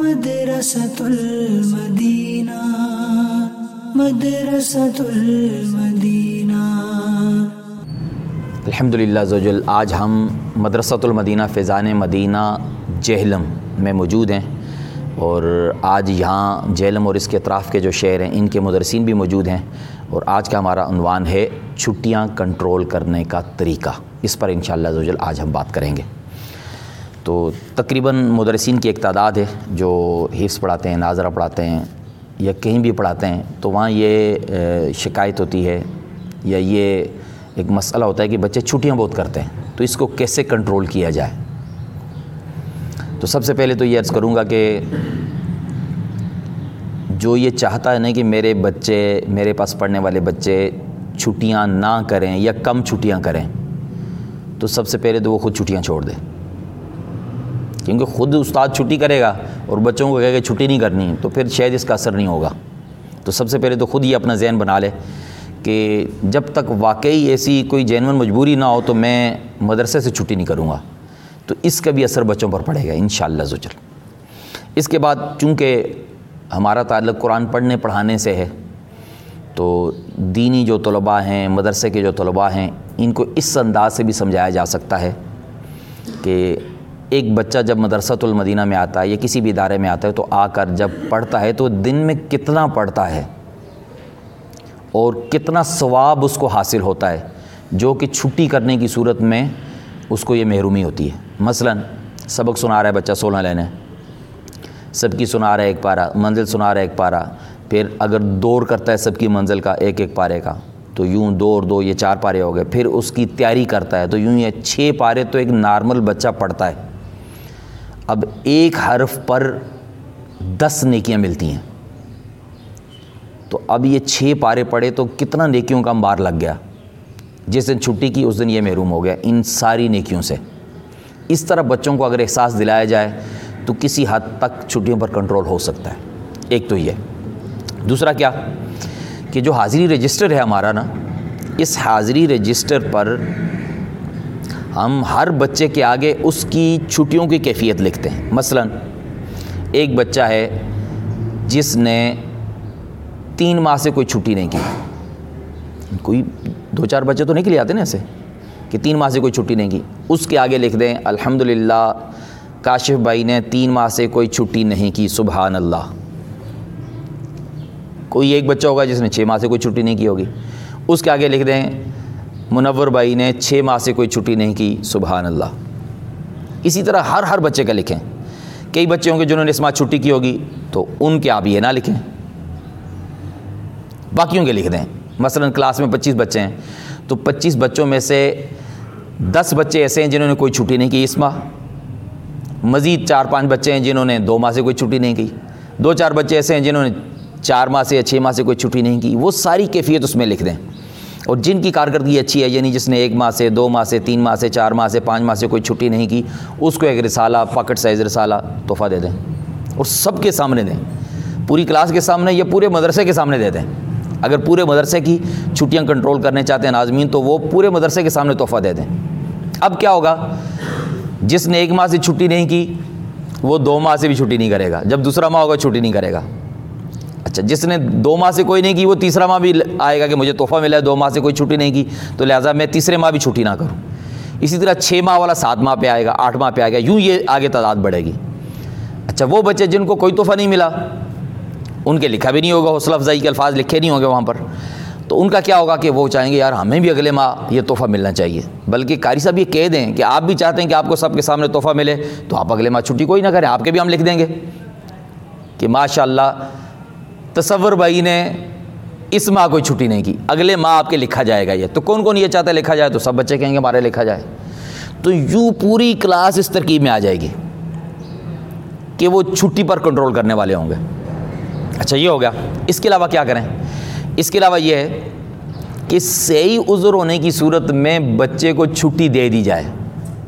مدرسة المدینہ مدرسة المدینہ الحمد للہ زوجل آج ہم مدرسۃ المدینہ فیضان مدینہ، جہلم میں موجود ہیں۔ اور آج یہاں جہلم اور اس کے اطراف کے جو شہر ہیں، ان کے مدرسین بھی موجود ہیں۔ اور آج کا ہمارا عنوان ہے، چھٹیاں کنٹرول کرنے کا طریقہ۔ اس پر انشاءاللہ زوجل آج ہم بات کریں گے۔ تو تقریباً مدرسین کی ایک تعداد ہے جو حفظ پڑھاتے ہیں، ناظرہ پڑھاتے ہیں یا کہیں بھی پڑھاتے ہیں، تو وہاں یہ شکایت ہوتی ہے یا یہ ایک مسئلہ ہوتا ہے کہ بچے چھٹیاں بہت کرتے ہیں، تو اس کو کیسے کنٹرول کیا جائے؟ تو سب سے پہلے تو یہ عرض کروں گا کہ جو یہ چاہتا ہے نہیں کہ میرے بچے، میرے پاس پڑھنے والے بچے چھٹیاں نہ کریں یا کم چھٹیاں کریں، تو سب سے پہلے تو وہ خود چھٹیاں چھوڑ دیں کیونکہ خود استاد چھٹی کرے گا اور بچوں کو کہے کہ چھٹی نہیں کرنی، تو پھر شاید اس کا اثر نہیں ہوگا۔ تو سب سے پہلے تو خود یہ اپنا ذہن بنا لے کہ جب تک واقعی ایسی کوئی جینون مجبوری نہ ہو تو میں مدرسے سے چھٹی نہیں کروں گا۔ تو اس کا بھی اثر بچوں پر پڑے گا ان شاء اللہ زجر اس کے بعد چونکہ ہمارا تعلق قرآن پڑھنے، پڑھانے سے ہے، تو دینی جو طلباء ہیں، مدرسے کے جو طلباء ہیں، ان کو اس انداز سے بھی سمجھایا جا سکتا ہے کہ ایک بچہ جب مدرسۃ المدینہ میں آتا ہے یا کسی بھی ادارے میں آتا ہے تو آ کر جب پڑھتا ہے تو دن میں کتنا پڑھتا ہے اور کتنا ثواب اس کو حاصل ہوتا ہے جو کہ چھٹی کرنے کی صورت میں اس کو یہ محرومی ہوتی ہے۔ مثلا سبق سنا رہا ہے بچہ سولہ لینے سب کی سنا رہا ہے ایک پارا منزل سنا رہا ہے ایک پارا پھر اگر دور کرتا ہے سب کی منزل کا ایک ایک پارے کا، تو یوں دو اور دو یہ چار پارے ہو گئے، پھر اس کی تیاری کرتا ہے تو یوں یہ چھ پارے تو ایک نارمل بچہ پڑھتا ہے۔ اب ایک حرف پر دس نیکیاں ملتی ہیں۔ تو اب یہ چھ پارے پڑے تو کتنا نیکیوں کا مار لگ گیا۔ جس دن چھٹی کی، اس دن یہ محروم ہو گیا۔ ان ساری نیکیوں سے۔ اس طرح بچوں کو اگر احساس دلایا جائے تو کسی حد تک چھٹیوں پر کنٹرول ہو سکتا ہے۔ ایک تو یہ۔ دوسرا کیا؟ کہ جو حاضری رجسٹر ہے ہمارا نا، اس حاضری رجسٹر پر ہم ہر بچے کے آگے اس کی چھٹیوں کی کیفیت لکھتے ہیں۔ مثلا، ایک بچہ ہے جس نے تین ماہ سے کوئی چھٹی نہیں کی۔ کوئی دو چار بچے تو نہیں کے آتے نا ایسے کہ تین ماہ سے کوئی چھٹی نہیں کی۔ اس کے آگے لکھ دیں الحمد للہ کاشف بھائی نے تین ماہ سے کوئی چھٹی نہیں کی، سبحان اللہ۔ کوئی ایک بچہ ہوگا جس نے چھ ماہ سے کوئی چھٹی نہیں کی ہوگی۔ اس کے آگے لکھ دیں منور بھائی نے چھ ماہ سے کوئی چھٹی نہیں کی، سبحان اللہ۔ اسی طرح ہر ہر بچے کا لکھیں۔ کئی بچے ہوں گے جنہوں نے اس ماہ چھٹی کی ہوگی، تو ان کے آپ یہ نہ لکھیں۔ باقیوں کے لکھ دیں۔ مثلا کلاس میں پچیس بچے ہیں، تو پچیس بچوں میں سے دس بچے ایسے ہیں جنہوں نے کوئی چھٹی نہیں کی اس ماہ۔ مزید چار پانچ بچے ہیں جنہوں نے دو ماہ سے کوئی چھٹی نہیں کی۔ دو چار بچے ایسے ہیں جنہوں نے چار ماہ سے یا چھ ماہ سے کوئی چھٹی نہیں کی۔ وہ ساری کیفیت اس میں لکھ دیں۔ اور جن کی کارکردگی اچھی ہے یعنی جس نے ایک ماہ سے، دو ماہ سے، تین ماہ سے، چار ماہ سے، پانچ ماہ سے کوئی چھٹی نہیں کی، اس کو ایک رسالہ، پاکٹ سائز رسالہ تحفہ دے دیں اور سب کے سامنے دیں۔ پوری کلاس کے سامنے یا پورے مدرسے کے سامنے دے دیں۔ اگر پورے مدرسے کی چھٹیاں کنٹرول کرنے چاہتے ہیں ناظمین، تو وہ پورے مدرسے کے سامنے تحفہ دے دیں۔ اب کیا ہوگا؟ جس نے ایک ماہ سے چھٹی نہیں کی، وہ دو ماہ سے بھی چھٹی نہیں کرے گا۔ جب دوسرا ماہ ہوگا، چھٹی نہیں کرے گا۔ اچھا جس نے دو ماہ سے کوئی نہیں کی، وہ تیسرا ماہ بھی آئے گا کہ مجھے تحفہ ملا ہے، دو ماہ سے کوئی چھٹی نہیں کی، تو لہٰذا میں تیسرے ماہ بھی چھٹی نہ کروں۔ اسی طرح چھ ماہ والا سات ماہ پہ آئے گا، آٹھ ماہ پہ آئے گا، یوں یہ آگے تعداد بڑھے گی۔ اچھا وہ بچے جن کو کوئی تحفہ نہیں ملا، ان کے لکھا بھی نہیں ہوگا، حوصلہ افزائی کے الفاظ لکھے نہیں ہوں گے وہاں پر، تو ان کا کیا ہوگا کہ وہ چاہیں گے، یار، ہمیں بھی اگلے ماہ یہ تحفہ ملنا چاہیے۔ بلکہ قاری صاحب یہ کہہ دیں کہ آپ بھی چاہتے ہیں کہ آپ کو سب کے سامنے تحفہ ملے، تو آپ اگلے ماہ چھٹی کوئی نہ کریں، آپ کے بھی ہم لکھ دیں گے۔ کہ ماشاء اللہ تصور بھائی نے اس ماہ کوئی چھٹی نہیں کی، اگلے ماہ آپ کے لکھا جائے گا یہ۔ تو کون کون یہ چاہتا ہے لکھا جائے؟ تو سب بچے کہیں گے ہمارے لکھا جائے۔ تو یوں پوری کلاس اس ترکیب میں آ جائے گی کہ وہ چھٹی پر کنٹرول کرنے والے ہوں گے۔ اچھا یہ ہو گیا۔ اس کے علاوہ کیا کریں؟ اس کے علاوہ یہ ہے کہ صحیح عذر ہونے کی صورت میں بچے کو چھٹی دے دی جائے۔